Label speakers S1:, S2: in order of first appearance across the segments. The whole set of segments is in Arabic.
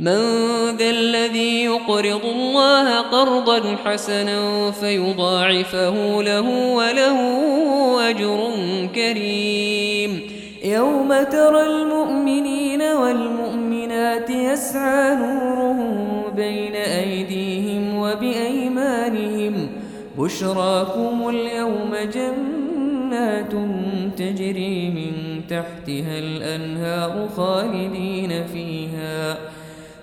S1: من ذا الذي يقرض الله قرضا حسنا فيضاعفه له وله أجر كريم يوم ترى المؤمنين والمؤمنات يسعى نورهم بين أيديهم وبأيمانهم بشراكم اليوم جنات تجري من تحتها الأنهار خالدين فيها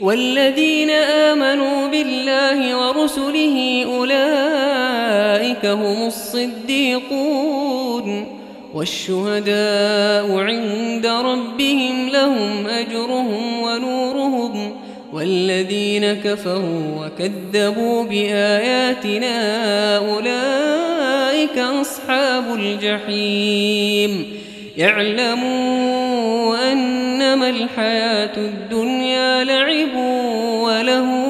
S1: والذين آمنوا بالله ورسله أولئك هم الصديقون والشهداء عند ربهم لهم أجرهم ونورهم والذين كفروا وكذبوا بآياتنا أولئك أصحاب الجحيم يعلموا أن إنما الحياة الدنيا لعب وله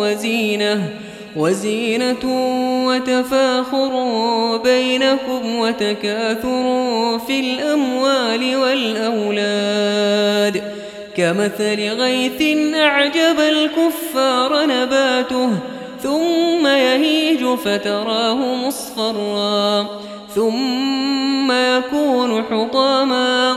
S1: وزينة وزينة وتفاخر بينكم وتكاثر في الأموال والأولاد كمثل غيث أعجب الكفار نباته ثم يهيج فتراه مصفرا ثم يكون حطاما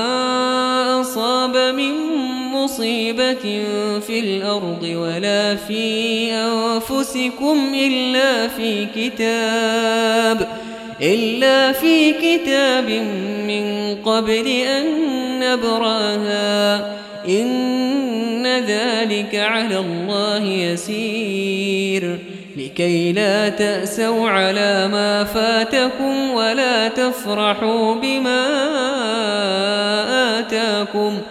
S1: في الأرض ولا في أنفسكم إلا في كتاب إلا في كتاب من قبل أن نبراها إن ذلك على الله يسير لكي لا تأسوا على ما فاتكم ولا تفرحوا بما آتاكم ۖ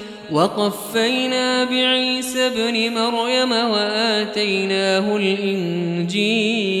S1: وقفينا بعيسى ابن مريم وآتيناه الإنجيل